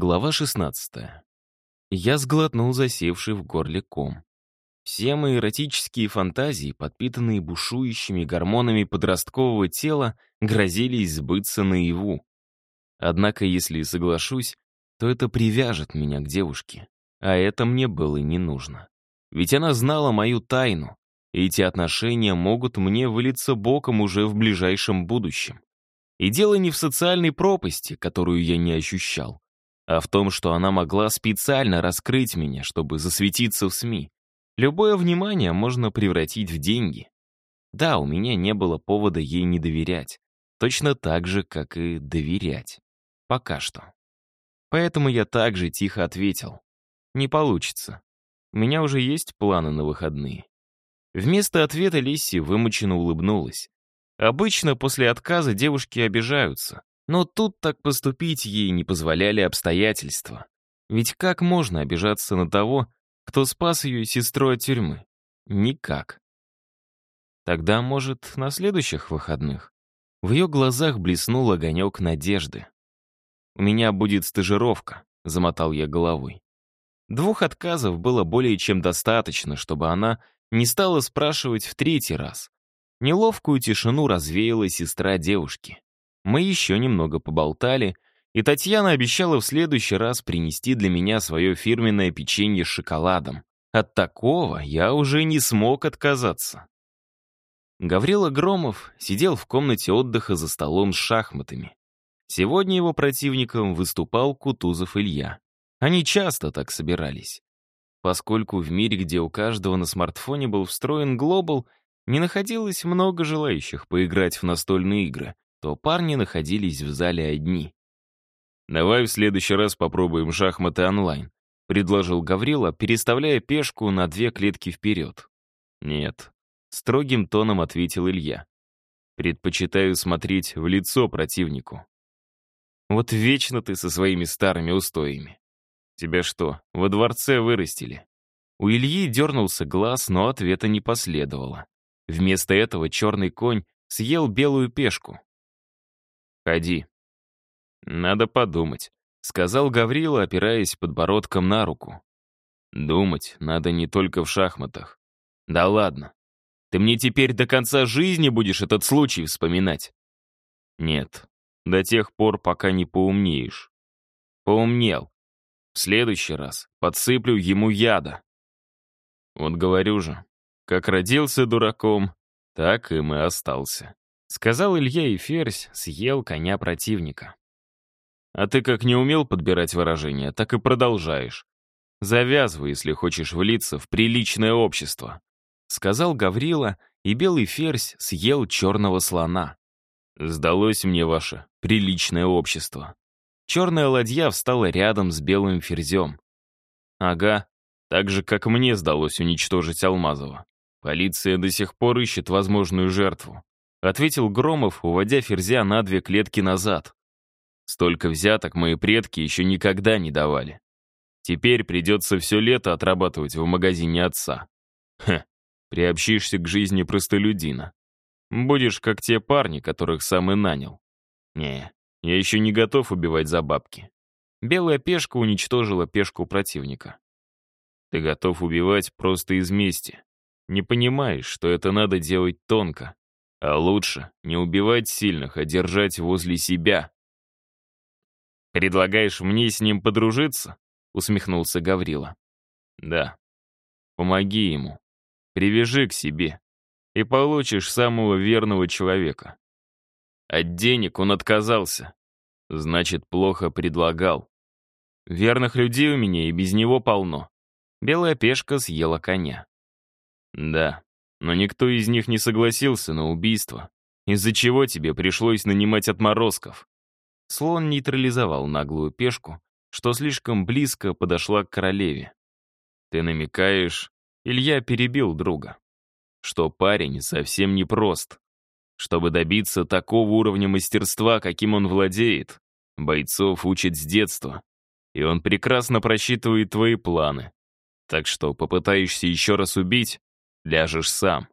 Глава 16. Я сглотнул засевший в горле ком. Все мои эротические фантазии, подпитанные бушующими гормонами подросткового тела, грозились сбыться наяву. Однако, если соглашусь, то это привяжет меня к девушке. А это мне было не нужно. Ведь она знала мою тайну, и эти отношения могут мне вылиться боком уже в ближайшем будущем. И дело не в социальной пропасти, которую я не ощущал, а в том, что она могла специально раскрыть меня, чтобы засветиться в СМИ. Любое внимание можно превратить в деньги. Да, у меня не было повода ей не доверять. Точно так же, как и доверять. Пока что. Поэтому я также тихо ответил. Не получится. У меня уже есть планы на выходные. Вместо ответа Лисси вымученно улыбнулась. Обычно после отказа девушки обижаются, но тут так поступить ей не позволяли обстоятельства. Ведь как можно обижаться на того, кто спас ее сестру от тюрьмы? Никак. Тогда, может, на следующих выходных? В ее глазах блеснул огонек надежды. «У меня будет стажировка», — замотал я головой. Двух отказов было более чем достаточно, чтобы она не стала спрашивать в третий раз. Неловкую тишину развеяла сестра девушки. Мы еще немного поболтали, и Татьяна обещала в следующий раз принести для меня свое фирменное печенье с шоколадом. От такого я уже не смог отказаться. Гаврила Громов сидел в комнате отдыха за столом с шахматами. Сегодня его противником выступал Кутузов Илья. Они часто так собирались. Поскольку в мире, где у каждого на смартфоне был встроен глобал, не находилось много желающих поиграть в настольные игры, то парни находились в зале одни. «Давай в следующий раз попробуем шахматы онлайн», — предложил Гаврила, переставляя пешку на две клетки вперед. «Нет», — строгим тоном ответил Илья. «Предпочитаю смотреть в лицо противнику». «Вот вечно ты со своими старыми устоями. Тебя что, во дворце вырастили?» У Ильи дернулся глаз, но ответа не последовало. Вместо этого черный конь съел белую пешку. «Ходи». «Надо подумать», — сказал Гаврила, опираясь подбородком на руку. «Думать надо не только в шахматах. Да ладно. Ты мне теперь до конца жизни будешь этот случай вспоминать?» «Нет, до тех пор, пока не поумнеешь». «Поумнел. В следующий раз подсыплю ему яда». «Вот говорю же, как родился дураком, так им и остался», — сказал Илья, и ферзь съел коня противника. «А ты как не умел подбирать выражения, так и продолжаешь. Завязывай, если хочешь влиться в приличное общество», — сказал Гаврила, и белый ферзь съел черного слона. «Сдалось мне ваше приличное общество». Черная ладья встала рядом с белым ферзем. «Ага, так же, как мне сдалось уничтожить Алмазова. Полиция до сих пор ищет возможную жертву», — ответил Громов, уводя ферзя на две клетки назад. «Столько взяток мои предки еще никогда не давали. Теперь придется все лето отрабатывать в магазине отца. Хе, приобщишься к жизни простолюдина. Будешь как те парни, которых сам и нанял. Не, я еще не готов убивать за бабки. Белая пешка уничтожила пешку противника. Ты готов убивать просто из мести. Не понимаешь, что это надо делать тонко. А лучше не убивать сильных, а держать возле себя. «Предлагаешь мне с ним подружиться?» — усмехнулся Гаврила. «Да. Помоги ему. Привяжи к себе, и получишь самого верного человека. От денег он отказался. Значит, плохо предлагал. Верных людей у меня и без него полно. Белая пешка съела коня. Да, но никто из них не согласился на убийство, из-за чего тебе пришлось нанимать отморозков. Слон нейтрализовал наглую пешку, что слишком близко подошла к королеве. Ты намекаешь, Илья перебил друга, что парень совсем не прост. Чтобы добиться такого уровня мастерства, каким он владеет, бойцов учат с детства, и он прекрасно просчитывает твои планы. Так что попытаешься еще раз убить, ляжешь сам.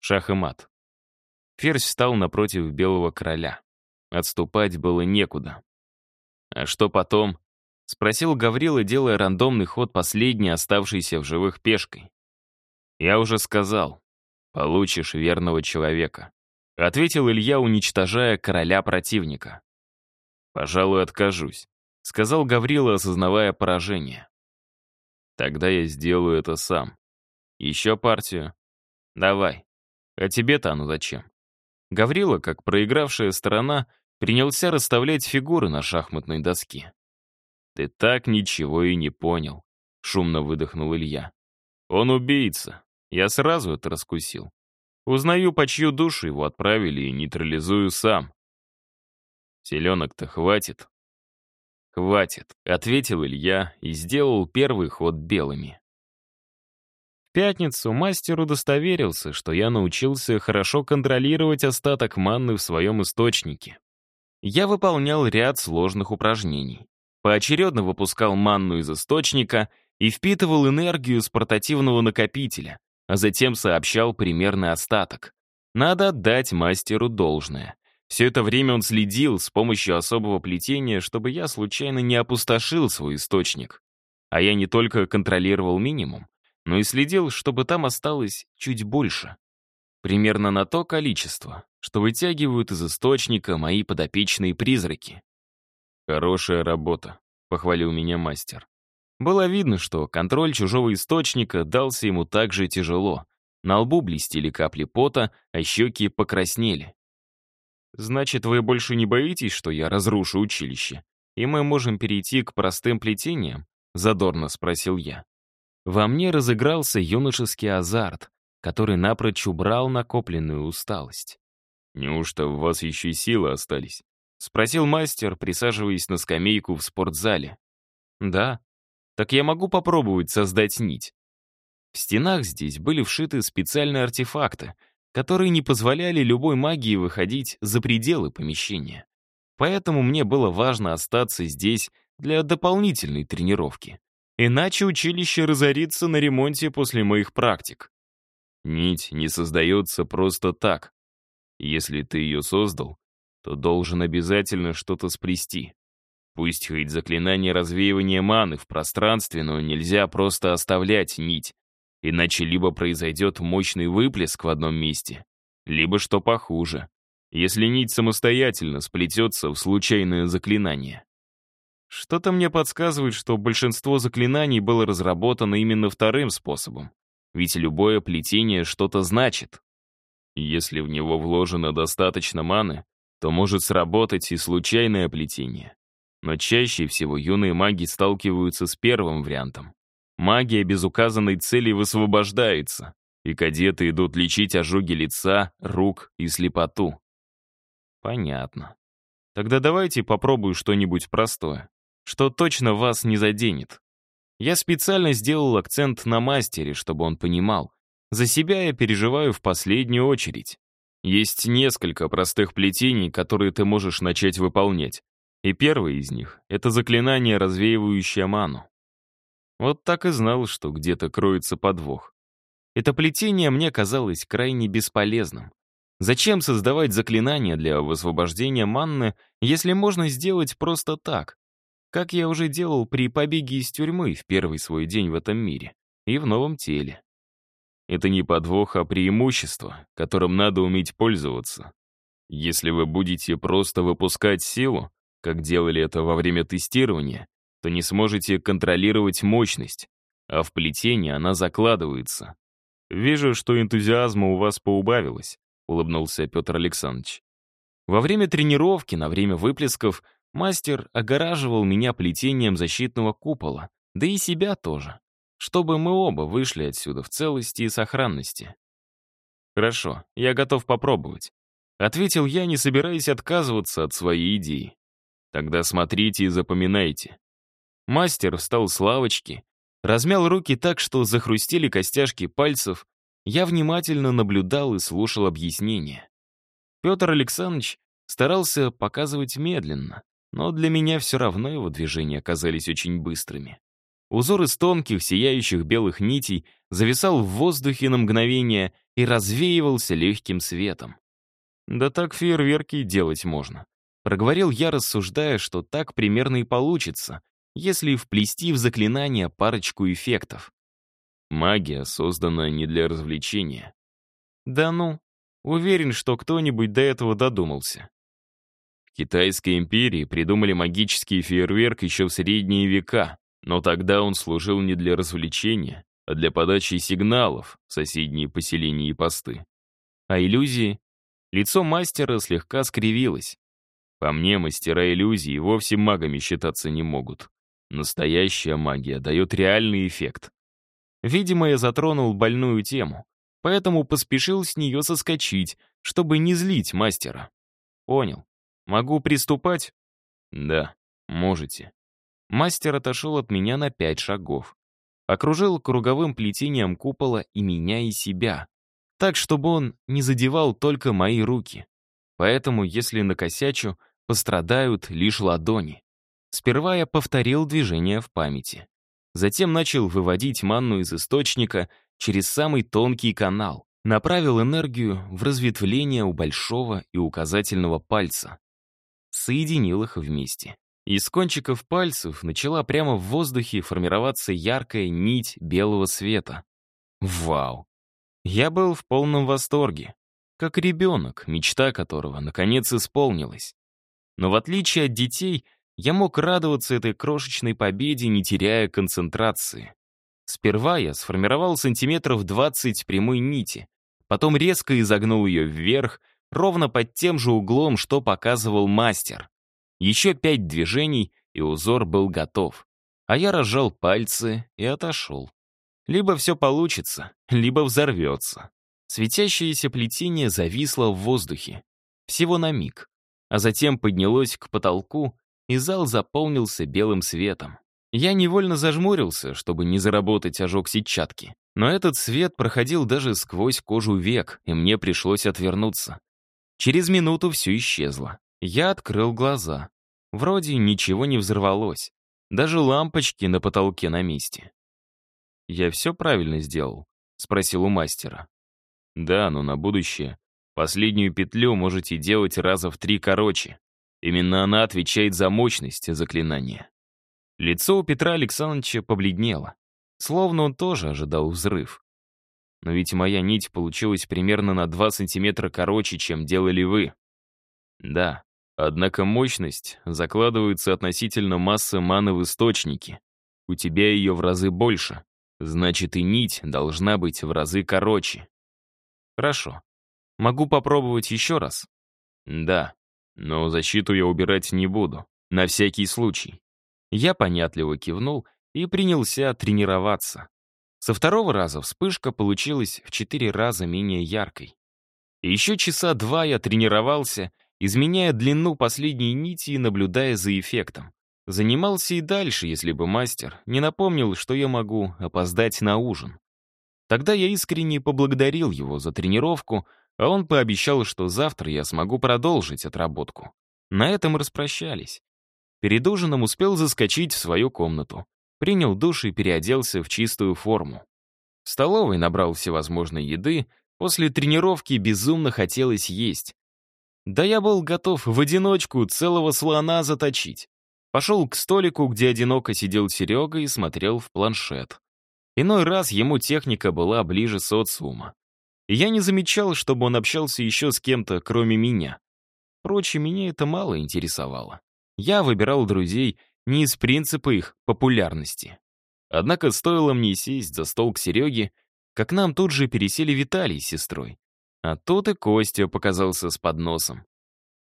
Шах и мат. Ферзь встал напротив белого короля. Отступать было некуда. А что потом? Спросил Гаврила, делая рандомный ход последней оставшейся в живых пешкой. «Я уже сказал. Получишь верного человека», — ответил Илья, уничтожая короля противника. «Пожалуй, откажусь», — сказал Гаврила, осознавая поражение. «Тогда я сделаю это сам. Еще партию? Давай. А тебе-то оно зачем?» Гаврила, как проигравшая сторона, принялся расставлять фигуры на шахматной доске. «Ты так ничего и не понял», — шумно выдохнул Илья. «Он убийца. Я сразу это раскусил. Узнаю, по чью душу его отправили, и нейтрализую сам». «Селенок-то хватит?» «Хватит», — ответил Илья и сделал первый ход белыми. В пятницу мастер удостоверился, что я научился хорошо контролировать остаток манны в своем источнике. Я выполнял ряд сложных упражнений поочередно выпускал манну из источника и впитывал энергию с портативного накопителя, а затем сообщал примерный остаток. Надо отдать мастеру должное. Все это время он следил с помощью особого плетения, чтобы я случайно не опустошил свой источник. А я не только контролировал минимум, но и следил, чтобы там осталось чуть больше. Примерно на то количество, что вытягивают из источника мои подопечные призраки. «Хорошая работа», — похвалил меня мастер. Было видно, что контроль чужого источника дался ему так же тяжело. На лбу блестели капли пота, а щеки покраснели. «Значит, вы больше не боитесь, что я разрушу училище, и мы можем перейти к простым плетениям?» — задорно спросил я. Во мне разыгрался юношеский азарт, который напрочь убрал накопленную усталость. «Неужто в вас еще силы остались?» — спросил мастер, присаживаясь на скамейку в спортзале. «Да. Так я могу попробовать создать нить». В стенах здесь были вшиты специальные артефакты, которые не позволяли любой магии выходить за пределы помещения. Поэтому мне было важно остаться здесь для дополнительной тренировки. Иначе училище разорится на ремонте после моих практик. Нить не создается просто так. Если ты ее создал, то должен обязательно что-то сплести. Пусть хоть заклинание развеивания маны в пространстве, но нельзя просто оставлять нить. Иначе либо произойдет мощный выплеск в одном месте, либо, что похуже, если нить самостоятельно сплетется в случайное заклинание. Что-то мне подсказывает, что большинство заклинаний было разработано именно вторым способом. Ведь любое плетение что-то значит. Если в него вложено достаточно маны, то может сработать и случайное плетение. Но чаще всего юные маги сталкиваются с первым вариантом. Магия без указанной цели высвобождается, и кадеты идут лечить ожоги лица, рук и слепоту. Понятно. Тогда давайте попробую что-нибудь простое, что точно вас не заденет. Я специально сделал акцент на мастере, чтобы он понимал. За себя я переживаю в последнюю очередь. Есть несколько простых плетений, которые ты можешь начать выполнять. И первое из них — это заклинание, развеивающее ману. Вот так и знал, что где-то кроется подвох. Это плетение мне казалось крайне бесполезным. Зачем создавать заклинания для высвобождения манны, если можно сделать просто так? Как я уже делал при побеге из тюрьмы в первый свой день в этом мире и в новом теле. Это не подвох, а преимущество, которым надо уметь пользоваться. Если вы будете просто выпускать силу, как делали это во время тестирования, то не сможете контролировать мощность, а в плетении она закладывается. «Вижу, что энтузиазма у вас поубавилось», — улыбнулся Петр Александрович. Во время тренировки, на время выплесков, мастер огораживал меня плетением защитного купола, да и себя тоже чтобы мы оба вышли отсюда в целости и сохранности. «Хорошо, я готов попробовать», — ответил я, не собираясь отказываться от своей идеи. «Тогда смотрите и запоминайте». Мастер встал с лавочки, размял руки так, что захрустели костяшки пальцев, я внимательно наблюдал и слушал объяснения. Петр Александрович старался показывать медленно, но для меня все равно его движения оказались очень быстрыми. Узор из тонких, сияющих белых нитей зависал в воздухе на мгновение и развеивался легким светом. «Да так фейерверки делать можно», — проговорил я, рассуждая, что так примерно и получится, если вплести в заклинание парочку эффектов. Магия создана не для развлечения. Да ну, уверен, что кто-нибудь до этого додумался. Китайской империи придумали магический фейерверк еще в средние века, но тогда он служил не для развлечения, а для подачи сигналов в соседние поселения и посты. А иллюзии? Лицо мастера слегка скривилось. По мне, мастера иллюзий вовсе магами считаться не могут. Настоящая магия дает реальный эффект. Видимо, я затронул больную тему, поэтому поспешил с нее соскочить, чтобы не злить мастера. Понял. Могу приступать? Да, можете. Мастер отошел от меня на пять шагов окружил круговым плетением купола и меня, и себя, так, чтобы он не задевал только мои руки. Поэтому, если накосячу, пострадают лишь ладони. Сперва я повторил движение в памяти. Затем начал выводить манну из источника через самый тонкий канал, направил энергию в разветвление у большого и указательного пальца. Соединил их вместе. Из кончиков пальцев начала прямо в воздухе формироваться яркая нить белого света. Вау! Я был в полном восторге. Как ребенок, мечта которого наконец исполнилась. Но в отличие от детей, я мог радоваться этой крошечной победе, не теряя концентрации. Сперва я сформировал сантиметров 20 прямой нити, потом резко изогнул ее вверх, ровно под тем же углом, что показывал мастер. Еще пять движений, и узор был готов. А я разжал пальцы и отошел. Либо все получится, либо взорвется. Светящееся плетение зависло в воздухе. Всего на миг. А затем поднялось к потолку, и зал заполнился белым светом. Я невольно зажмурился, чтобы не заработать ожог сетчатки. Но этот свет проходил даже сквозь кожу век, и мне пришлось отвернуться. Через минуту все исчезло. Я открыл глаза. Вроде ничего не взорвалось. Даже лампочки на потолке на месте. «Я все правильно сделал?» — спросил у мастера. «Да, но на будущее. Последнюю петлю можете делать раза в три короче. Именно она отвечает за мощность заклинания». Лицо у Петра Александровича побледнело. Словно он тоже ожидал взрыв. Но ведь моя нить получилась примерно на 2 сантиметра короче, чем делали вы. Да, однако мощность закладывается относительно массы маны в источнике. У тебя ее в разы больше, значит и нить должна быть в разы короче. Хорошо. Могу попробовать еще раз? Да, но защиту я убирать не буду, на всякий случай. Я понятливо кивнул и принялся тренироваться. Со второго раза вспышка получилась в четыре раза менее яркой. И еще часа два я тренировался, изменяя длину последней нити и наблюдая за эффектом. Занимался и дальше, если бы мастер не напомнил, что я могу опоздать на ужин. Тогда я искренне поблагодарил его за тренировку, а он пообещал, что завтра я смогу продолжить отработку. На этом распрощались. Перед ужином успел заскочить в свою комнату принял душ и переоделся в чистую форму. В столовой набрал всевозможной еды, после тренировки безумно хотелось есть. Да я был готов в одиночку целого слона заточить. Пошел к столику, где одиноко сидел Серега и смотрел в планшет. Иной раз ему техника была ближе социума. Я не замечал, чтобы он общался еще с кем-то, кроме меня. Впрочем, меня это мало интересовало. Я выбирал друзей не из принципа их популярности. Однако стоило мне сесть за стол к Сереге, как нам тут же пересели Виталий с сестрой. А тут и Костя показался с подносом.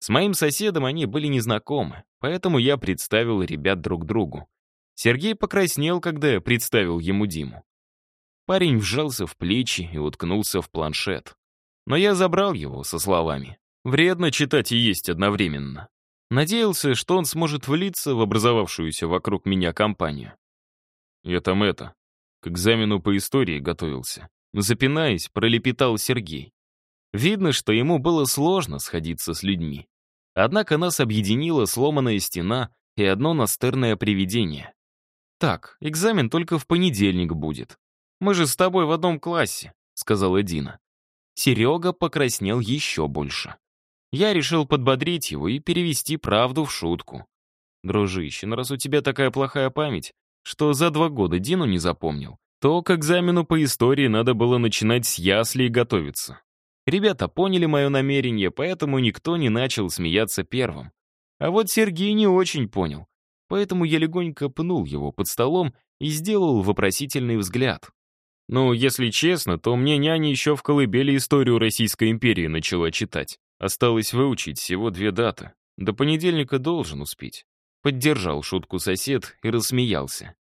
С моим соседом они были незнакомы, поэтому я представил ребят друг другу. Сергей покраснел, когда я представил ему Диму. Парень вжался в плечи и уткнулся в планшет. Но я забрал его со словами. Вредно читать и есть одновременно. Надеялся, что он сможет влиться в образовавшуюся вокруг меня компанию. «Я там это, к экзамену по истории готовился». Запинаясь, пролепетал Сергей. Видно, что ему было сложно сходиться с людьми. Однако нас объединила сломанная стена и одно настырное привидение. «Так, экзамен только в понедельник будет. Мы же с тобой в одном классе», — сказала Дина. Серега покраснел еще больше. Я решил подбодрить его и перевести правду в шутку. Дружище, ну раз у тебя такая плохая память, что за два года Дину не запомнил, то к экзамену по истории надо было начинать с ясли и готовиться. Ребята поняли мое намерение, поэтому никто не начал смеяться первым. А вот Сергей не очень понял, поэтому я легонько пнул его под столом и сделал вопросительный взгляд. Ну, если честно, то мне няня еще в колыбели историю Российской империи начала читать. Осталось выучить всего две даты. До понедельника должен успеть. Поддержал шутку сосед и рассмеялся.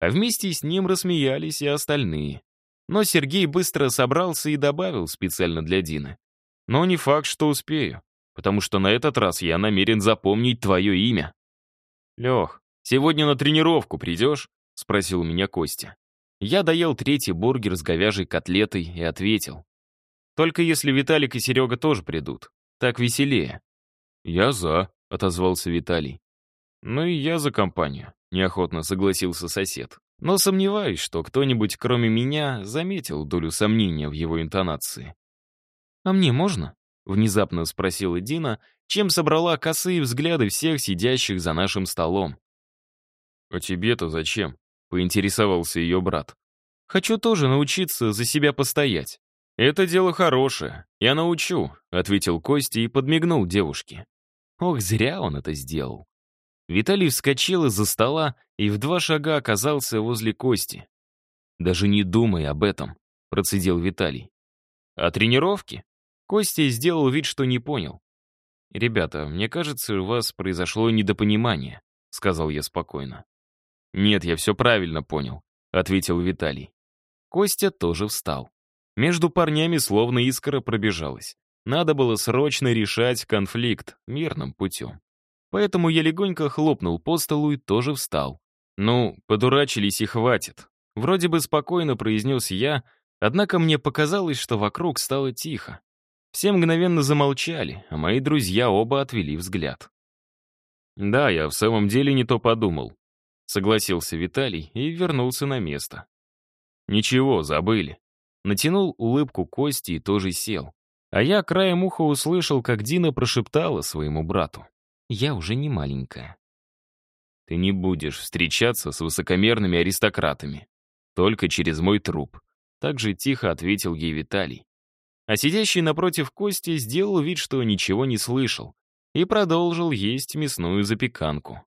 А вместе с ним рассмеялись и остальные. Но Сергей быстро собрался и добавил специально для Дины. Но не факт, что успею, потому что на этот раз я намерен запомнить твое имя. Лех, сегодня на тренировку придешь? Спросил меня Костя. Я доел третий бургер с говяжьей котлетой и ответил. Только если Виталик и Серега тоже придут. Так веселее. «Я за», — отозвался Виталий. «Ну и я за компанию», — неохотно согласился сосед. Но сомневаюсь, что кто-нибудь, кроме меня, заметил долю сомнения в его интонации. «А мне можно?» — внезапно спросила Дина, чем собрала косые взгляды всех сидящих за нашим столом. «А тебе-то зачем?» поинтересовался ее брат. «Хочу тоже научиться за себя постоять». «Это дело хорошее, я научу», — ответил Костя и подмигнул девушке. Ох, зря он это сделал. Виталий вскочил из-за стола и в два шага оказался возле Кости. «Даже не думай об этом», — процедил Виталий. «А тренировки?» Костя сделал вид, что не понял. «Ребята, мне кажется, у вас произошло недопонимание», — сказал я спокойно. «Нет, я все правильно понял», — ответил Виталий. Костя тоже встал. Между парнями словно искра пробежалась. Надо было срочно решать конфликт мирным путем. Поэтому я легонько хлопнул по столу и тоже встал. «Ну, подурачились и хватит», — вроде бы спокойно произнес я, однако мне показалось, что вокруг стало тихо. Все мгновенно замолчали, а мои друзья оба отвели взгляд. Да, я в самом деле не то подумал. Согласился Виталий и вернулся на место. Ничего, забыли. Натянул улыбку Кости и тоже сел. А я краем уха услышал, как Дина прошептала своему брату. «Я уже не маленькая». «Ты не будешь встречаться с высокомерными аристократами. Только через мой труп», — так же тихо ответил ей Виталий. А сидящий напротив Кости сделал вид, что ничего не слышал, и продолжил есть мясную запеканку.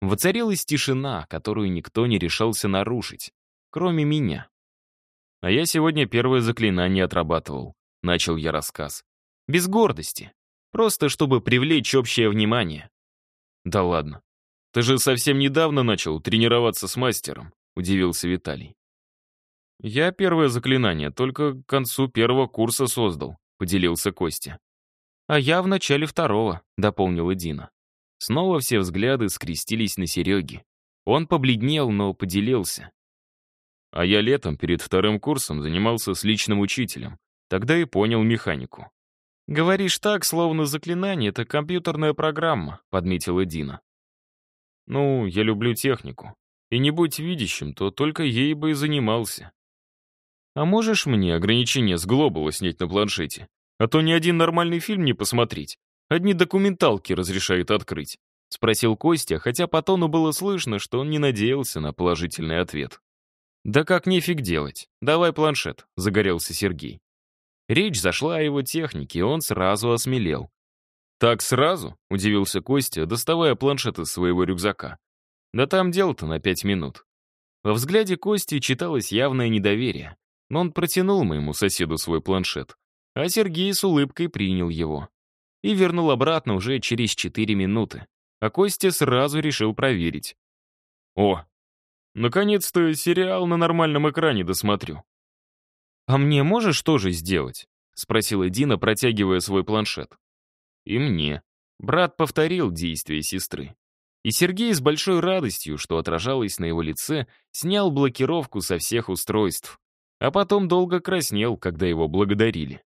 Воцарилась тишина, которую никто не решался нарушить, кроме меня. А я сегодня первое заклинание отрабатывал, начал я рассказ. Без гордости. Просто чтобы привлечь общее внимание. Да ладно. Ты же совсем недавно начал тренироваться с мастером, удивился Виталий. Я первое заклинание только к концу первого курса создал, поделился Костя. А я в начале второго, дополнила Дина. Снова все взгляды скрестились на Сереге. Он побледнел, но поделился. А я летом перед вторым курсом занимался с личным учителем. Тогда и понял механику. «Говоришь так, словно заклинание — это компьютерная программа», — подметила Дина. «Ну, я люблю технику. И не будь видящим, то только ей бы и занимался. А можешь мне ограничение с глобула снять на планшете? А то ни один нормальный фильм не посмотреть. Одни документалки разрешают открыть», — спросил Костя, хотя по тону было слышно, что он не надеялся на положительный ответ. «Да как нефиг делать. Давай планшет», — загорелся Сергей. Речь зашла о его технике, и он сразу осмелел. «Так сразу?» — удивился Костя, доставая планшет из своего рюкзака. «Да там дело-то на пять минут». Во взгляде Кости читалось явное недоверие, но он протянул моему соседу свой планшет, а Сергей с улыбкой принял его и вернул обратно уже через 4 минуты. А Костя сразу решил проверить. «О, наконец-то сериал на нормальном экране досмотрю». «А мне можешь тоже сделать?» — спросила Дина, протягивая свой планшет. «И мне». Брат повторил действия сестры. И Сергей с большой радостью, что отражалось на его лице, снял блокировку со всех устройств. А потом долго краснел, когда его благодарили.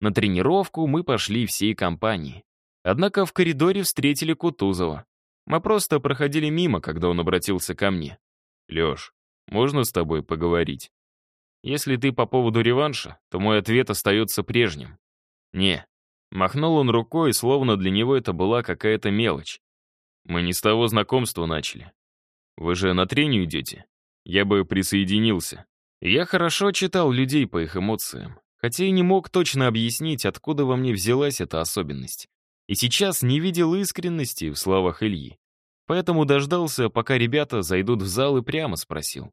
На тренировку мы пошли всей компанией. Однако в коридоре встретили Кутузова. Мы просто проходили мимо, когда он обратился ко мне. «Лёш, можно с тобой поговорить?» Если ты по поводу реванша, то мой ответ остается прежним. «Не». Махнул он рукой, словно для него это была какая-то мелочь. Мы не с того знакомства начали. Вы же на трению идете? Я бы присоединился. Я хорошо читал людей по их эмоциям, хотя и не мог точно объяснить, откуда во мне взялась эта особенность. И сейчас не видел искренности в словах Ильи. Поэтому дождался, пока ребята зайдут в зал и прямо спросил.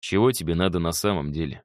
«Чего тебе надо на самом деле?»